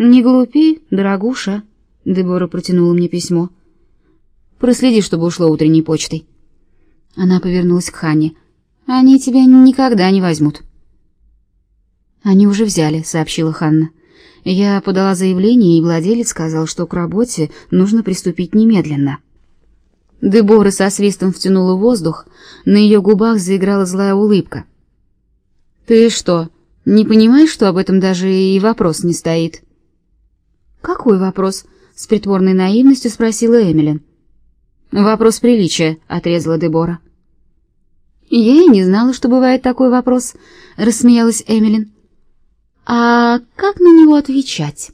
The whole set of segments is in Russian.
Не глупи, дорогуша, Дебора протянула мне письмо. Проследи, чтобы ушло утренней почтой. Она повернулась к Ханне. Они тебя никогда не возьмут. Они уже взяли, сообщила Ханна. Я подала заявление, и владелец сказал, что к работе нужно приступить немедленно. Дебора со свистом втянула воздух, на ее губах заиграла злая улыбка. Ты что, не понимаешь, что об этом даже и вопрос не стоит? Какой вопрос? с притворной наивностью спросила Эмилин. Вопрос приличия, отрезала Дебора. Я и не знала, что бывает такой вопрос, рассмеялась Эмилин. А как на него отвечать?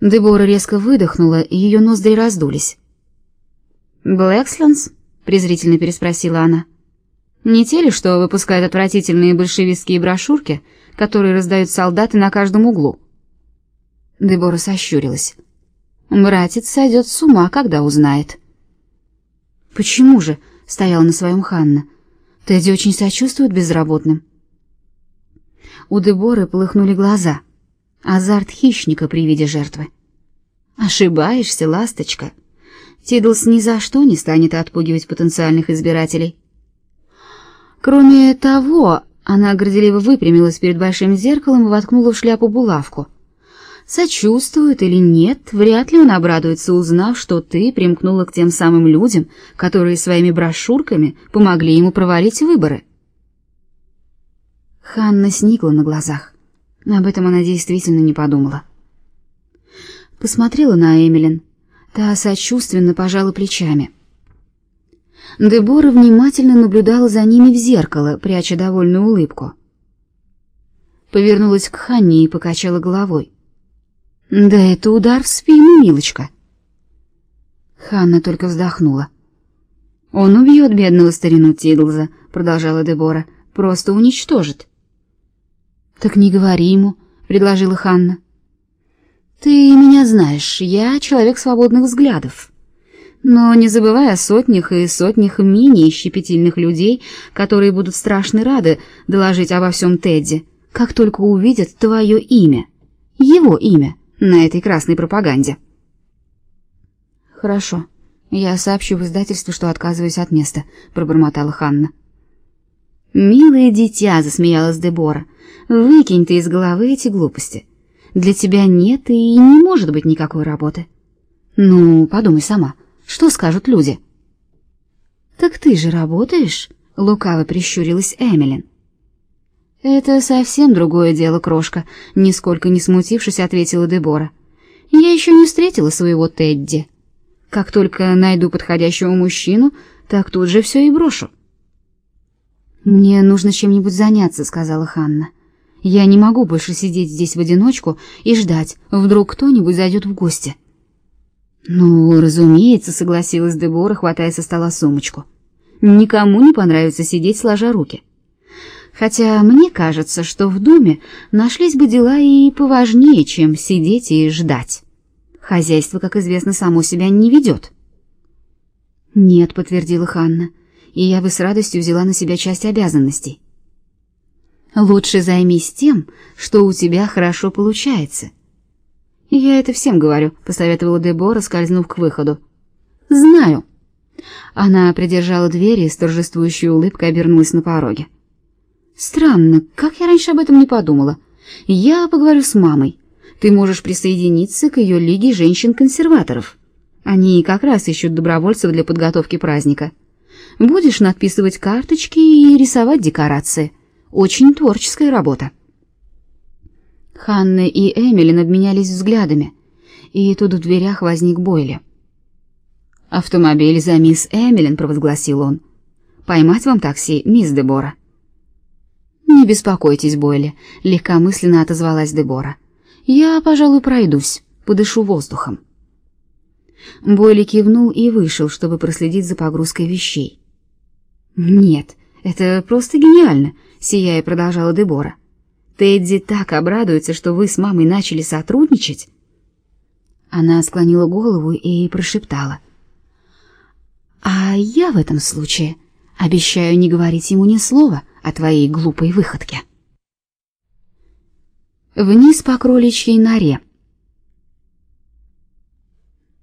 Дебора резко выдохнула, и ее ноздри раздулись. «Блэкслендс?» — презрительно переспросила она. «Не те ли, что выпускают отвратительные большевистские брошюрки, которые раздают солдаты на каждом углу?» Дебора сощурилась. «Братец сойдет с ума, когда узнает». «Почему же?» — стояла на своем Ханна. «Тедди очень сочувствует безработным». У Деборы полыхнули глаза. Азарт хищника при виде жертвы. Ошибаешься, ласточка. Тидлс ни за что не станет отпугивать потенциальных избирателей. Кроме того, она горделиво выпрямилась перед большим зеркалом и воткнула в шляпу булавку. Сочувствует или нет, вряд ли он обрадуется, узнав, что ты примкнула к тем самым людям, которые своими брошюрками помогли ему провалить выборы. Ханна сникла на глазах. Об этом она действительно не подумала. Посмотрела на Эмилин. Та сочувственно пожала плечами. Дебора внимательно наблюдала за ними в зеркало, пряча довольную улыбку. Повернулась к Ханне и покачала головой. «Да это удар в спину, милочка!» Ханна только вздохнула. «Он убьет бедного старину Тидлза», — продолжала Дебора, — «просто уничтожит». Так не говори ему, предложила Ханна. Ты меня знаешь, я человек свободных взглядов. Но не забывай о сотнях и сотнях менее щепетильных людей, которые будут страшно рады доложить обо всем Тедди, как только увидят твое имя, его имя на этой красной пропаганде. Хорошо. Я сообщу в издательство, что отказываюсь от места, пробормотала Ханна. Милое дитя, засмеялась Дебора. Выкинь ты из головы эти глупости. Для тебя нет и не может быть никакой работы. Ну, подумай сама, что скажут люди? Так ты же работаешь? Лукаво прищурилась Эмилин. Это совсем другое дело, крошка, нисколько не смутившись, ответила Дебора. Я еще не встретила своего Тедди. Как только найду подходящего мужчину, так тут же все и брошу. Мне нужно чем-нибудь заняться, сказала Ханна. Я не могу больше сидеть здесь в одиночку и ждать, вдруг кто-нибудь зайдет в гости. Ну, разумеется, согласилась Дебора, хватая со стола сумочку. Никому не понравится сидеть сложа руки. Хотя мне кажется, что в доме нашлись бы дела и поважнее, чем сидеть и ждать. Хозяйство, как известно, само себя не ведет. Нет, подтвердила Ханна. И я бы с радостью взяла на себя часть обязанностей. Лучше займись тем, что у тебя хорошо получается. Я это всем говорю, посоветовала Дебора, скользнув к выходу. Знаю. Она придержала дверь и с торжествующей улыбкой обернулась на пороге. Странно, как я раньше об этом не подумала. Я поговорю с мамой. Ты можешь присоединиться к ее лиге женщин-консерваторов. Они как раз ищут добровольцев для подготовки праздника. Будешь надписывать карточки и рисовать декорации. Очень творческая работа. Ханна и Эмилин обменялись взглядами, и тут в дверях возник Бойли. «Автомобиль за мисс Эмилин», — провозгласил он. «Поймать вам такси, мисс Дебора». «Не беспокойтесь, Бойли», — легкомысленно отозвалась Дебора. «Я, пожалуй, пройдусь, подышу воздухом». Бойли кивнул и вышел, чтобы проследить за погрузкой вещей. «Нет, это просто гениально», сияя продолжала Дебора. Тедди так обрадуется, что вы с мамой начали сотрудничать. Она склонила голову и прошептала: "А я в этом случае обещаю не говорить ему ни слова о твоей глупой выходке". Вниз по кроличьей норе,